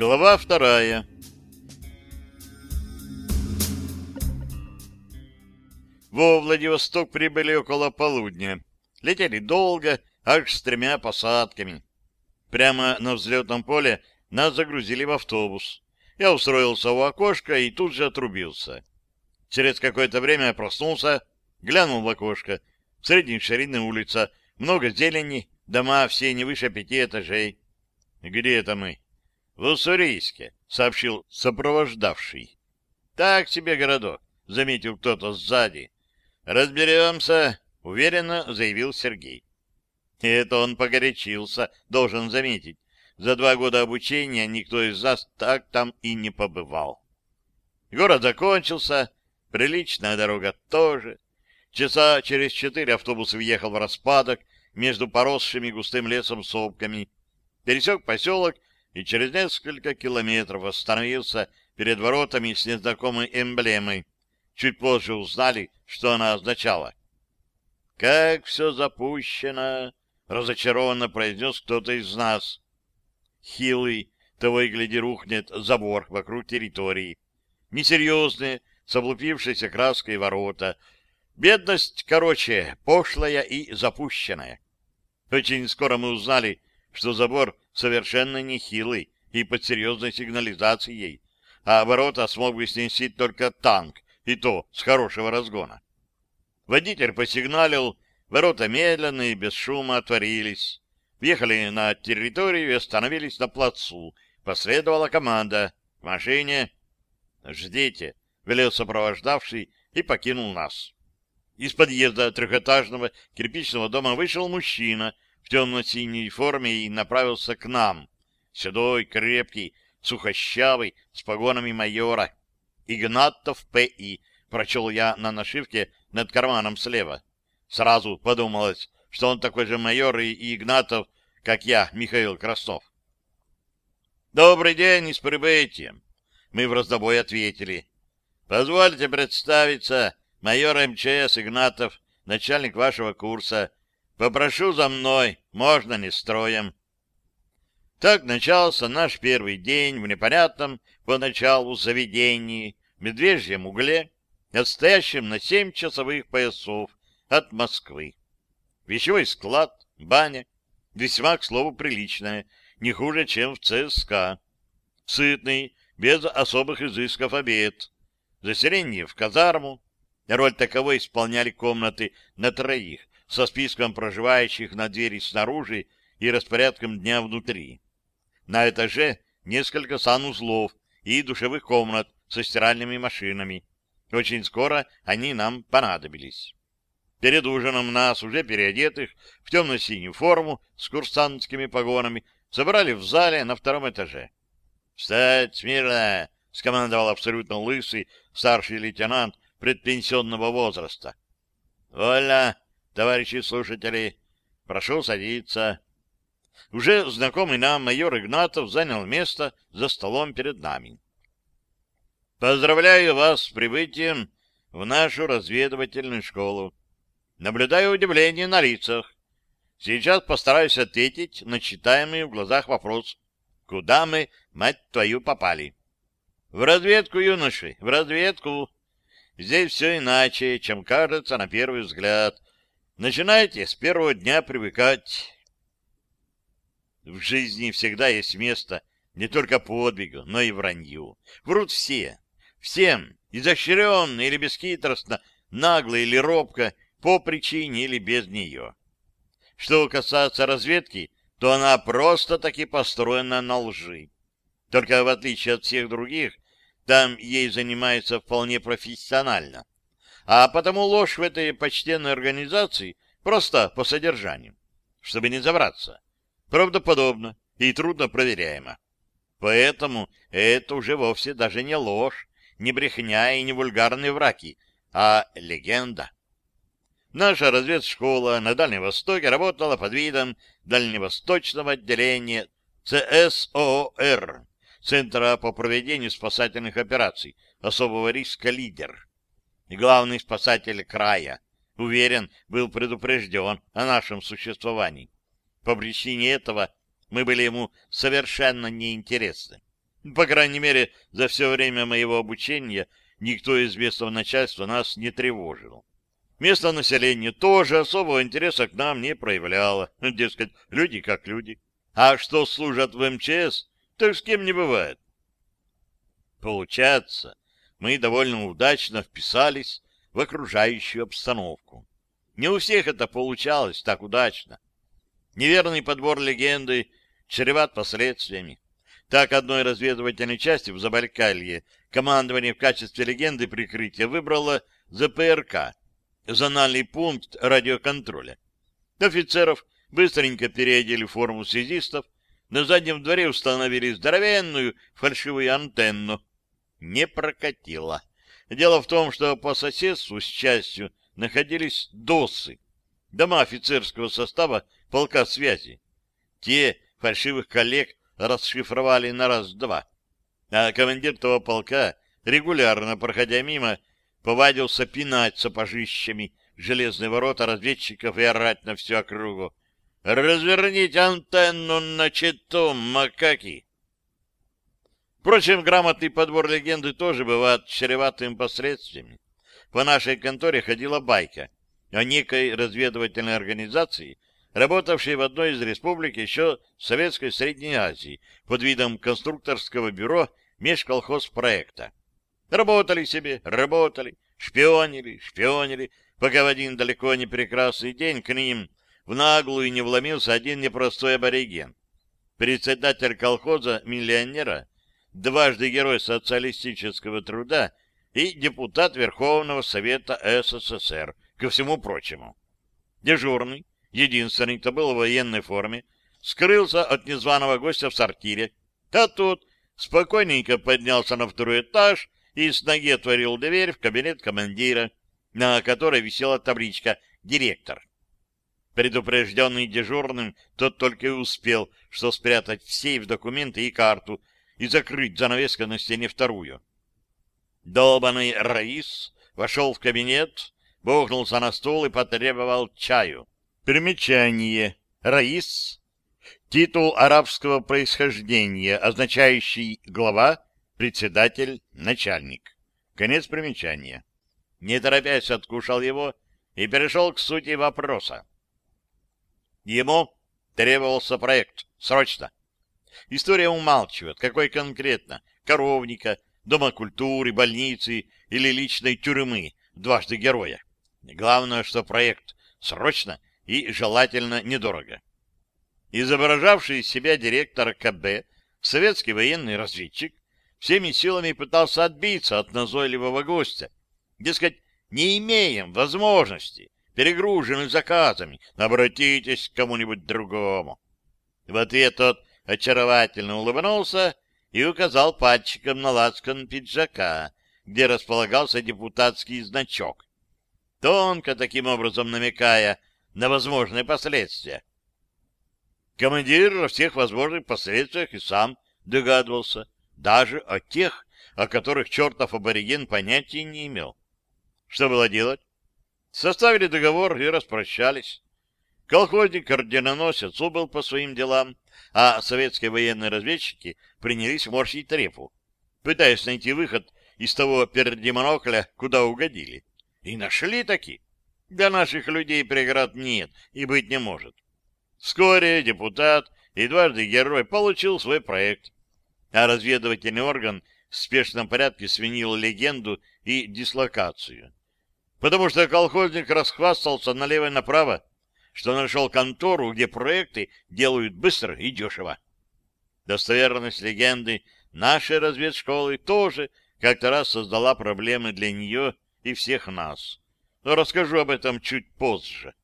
Глава вторая. Во Владивосток прибыли около полудня. Летели долго, аж с тремя посадками. Прямо на взлетном поле нас загрузили в автобус. Я устроился у окошка и тут же отрубился. Через какое-то время я проснулся, глянул в окошко. Средней ширины улица, много зелени, дома все не выше пяти этажей. Где это мы? В Уссурийске, сообщил сопровождавший. Так себе городок, заметил кто-то сзади. Разберемся, уверенно заявил Сергей. И это он погорячился, должен заметить. За два года обучения никто из нас так там и не побывал. Город закончился, приличная дорога тоже. Часа через четыре автобус въехал в распадок между поросшими густым лесом сопками, пересек поселок и через несколько километров остановился перед воротами с незнакомой эмблемой. Чуть позже узнали, что она означала. «Как все запущено!» — разочарованно произнес кто-то из нас. Хилый, того и гляди рухнет забор вокруг территории. Несерьезные, с облупившейся краской ворота. Бедность, короче, пошлая и запущенная. Очень скоро мы узнали, что забор совершенно не хилый и под серьезной сигнализацией, а ворота смог бы снести только танк, и то с хорошего разгона. Водитель посигналил, ворота медленно и без шума отворились. Въехали на территорию и остановились на плацу. Последовала команда. К машине. «Ждите», — велел сопровождавший и покинул нас. Из подъезда трехэтажного кирпичного дома вышел мужчина в темно-синей форме и направился к нам. Седой, крепкий, сухощавый, с погонами майора. «Игнатов П.И.», прочел я на нашивке над карманом слева. Сразу подумалось, что он такой же майор и Игнатов, как я, Михаил Краснов. «Добрый день и с прибытием!» Мы в раздобой ответили. «Позвольте представиться, майор МЧС Игнатов, начальник вашего курса. Попрошу за мной, можно не строем». Так начался наш первый день в непонятном поначалу заведении, в медвежьем угле, отстоящем на семь часовых поясов от Москвы. Вещевой склад, баня, весьма, к слову, приличная, не хуже, чем в ЦСКА. Сытный, без особых изысков обед. Заселение в казарму. Роль таковой исполняли комнаты на троих, со списком проживающих на двери снаружи и распорядком дня внутри. На этаже несколько санузлов и душевых комнат со стиральными машинами. Очень скоро они нам понадобились. Перед ужином нас, уже переодетых, в темно-синюю форму с курсантскими погонами, собрали в зале на втором этаже. «Встать смирно!» — скомандовал абсолютно лысый старший лейтенант предпенсионного возраста. «Вольно, товарищи слушатели! Прошу садиться!» Уже знакомый нам майор Игнатов занял место за столом перед нами. «Поздравляю вас с прибытием в нашу разведывательную школу. Наблюдаю удивление на лицах. Сейчас постараюсь ответить на читаемый в глазах вопрос. Куда мы, мать твою, попали? В разведку, юноши, в разведку. Здесь все иначе, чем кажется на первый взгляд. Начинайте с первого дня привыкать. В жизни всегда есть место не только подвигу, но и вранью. Врут все. Всем, изощренно или бесхитростно, нагло или робко, по причине или без нее. Что касается разведки, то она просто-таки построена на лжи. Только в отличие от всех других, там ей занимается вполне профессионально. А потому ложь в этой почтенной организации просто по содержанию, чтобы не забраться. Правдоподобно и трудно проверяемо. Поэтому это уже вовсе даже не ложь, не брехня и не вульгарные враки, а легенда. Наша разведшкола на Дальнем Востоке работала под видом Дальневосточного отделения ЦСООР, Центра по проведению спасательных операций, особого риска «Лидер». И главный спасатель края, уверен, был предупрежден о нашем существовании. По причине этого мы были ему совершенно неинтересны. По крайней мере, за все время моего обучения никто из местного начальства нас не тревожил. Местное население тоже особого интереса к нам не проявляло. Дескать, люди как люди. А что служат в МЧС, так с кем не бывает. Получается, мы довольно удачно вписались в окружающую обстановку. Не у всех это получалось так удачно. Неверный подбор легенды чреват последствиями. Так одной разведывательной части в Забайкалье командование в качестве легенды прикрытия выбрало ЗПРК, зональный пункт радиоконтроля. Офицеров быстренько переодели форму связистов, на заднем дворе установили здоровенную фальшивую антенну. Не прокатило. Дело в том, что по соседству с частью находились ДОСы, дома офицерского состава полка связи. Те фальшивых коллег расшифровали на раз-два. А командир того полка, регулярно проходя мимо, повадился пинать сапожищами железные ворота разведчиков и орать на всю округу. «Разверните антенну на чету, макаки!» Впрочем, грамотный подбор легенды тоже бывает чреватым последствиями. По нашей конторе ходила байка о некой разведывательной организации, работавшей в одной из республик еще Советской Средней Азии под видом конструкторского бюро межколхозпроекта. Работали себе, работали, шпионили, шпионили, пока в один далеко не прекрасный день к ним в наглую не вломился один непростой абориген. Председатель колхоза миллионера, дважды герой социалистического труда и депутат Верховного Совета СССР, ко всему прочему. Дежурный, единственный, кто был в военной форме, скрылся от незваного гостя в сортире, а тут спокойненько поднялся на второй этаж и с ноги отворил дверь в кабинет командира, на которой висела табличка «Директор». Предупрежденный дежурным, тот только и успел, что спрятать в сейф документы и карту и закрыть занавеской на стене вторую. Долбанный Раис вошел в кабинет, бухнулся на стул и потребовал чаю. Примечание. Раис — титул арабского происхождения, означающий глава, председатель, начальник. Конец примечания. Не торопясь, откушал его и перешел к сути вопроса. Ему требовался проект. Срочно. История умалчивает, какой конкретно. Коровника, дома культуры, больницы или личной тюрьмы дважды героя. Главное, что проект срочно и желательно недорого. Изображавший из себя директор КБ, советский военный разведчик, всеми силами пытался отбиться от назойливого гостя. Дескать, не имеем возможности, перегружены заказами, обратитесь к кому-нибудь другому. В ответ тот очаровательно улыбнулся и указал пальчиком на лацкан пиджака, где располагался депутатский значок, тонко таким образом намекая на возможные последствия. Командир о всех возможных последствиях и сам догадывался, даже о тех, о которых чертов абориген понятия не имел. Что было делать? Составили договор и распрощались. Колхозник-орденоносец убыл по своим делам, а советские военные разведчики принялись морщить трепу, пытаясь найти выход из того пердемонокля, куда угодили. И нашли таки. Для наших людей преград нет и быть не может. Вскоре депутат и дважды герой получил свой проект, а разведывательный орган в спешном порядке свинил легенду и дислокацию. Потому что колхозник расхвастался налево и направо, что нашел контору, где проекты делают быстро и дешево. Достоверность легенды нашей разведшколы тоже как-то раз создала проблемы для нее и всех нас но расскажу об этом чуть позже.